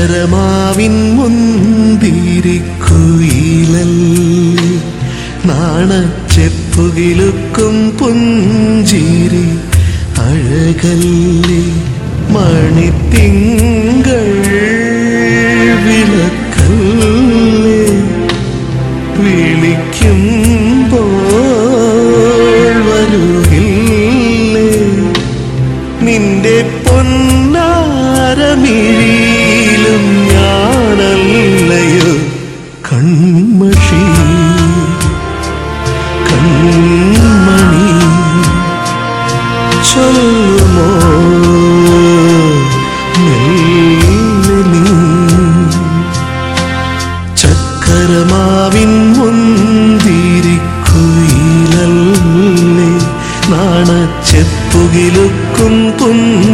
പരമാവിൻ മുന്തിരിക്കുയിലൽ നാണച്ചെപ്പുകിലുക്കും പുഞ്ചിരി അഴകല്ലേ മണിത്തിങ്കൾ വിളക്കല്ലേ വിളിക്കുമ്പോൾ നിൽക്കും കുഞ്ഞു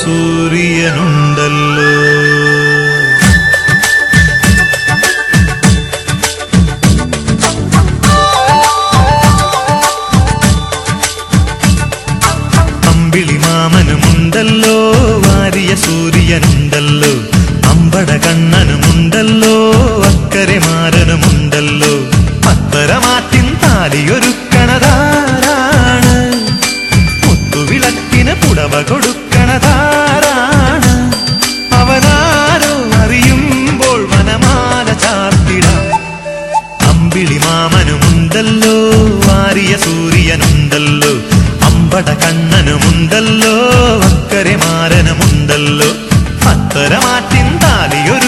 സൂര്യനുണ്ടല്ലോ. അമ്പിളി മാമനുമുണ്ടല്ലോ വാരിയ സൂര്യനുണ്ടല്ലോ. അമ്പട കണ്ണനുമുണ്ടല്ലോ അക്കരെ മാരനുമുണ്ടല്ലോ പത്തരമാറ്റിൻ താലിയൊരുക്കണതാരാണ്? മുത്തുവിളക്കിന് പുടവ കൊടു മാമനുമുണ്ടല്ലോ വാരിയ സൂര്യനുണ്ടല്ലോ അമ്പട കണ്ണനുമുണ്ടല്ലോ അക്കരെ മാരനുമുണ്ടല്ലോ അത്തരമാറ്റിൻ താലിയൊരു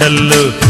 நல்லோ.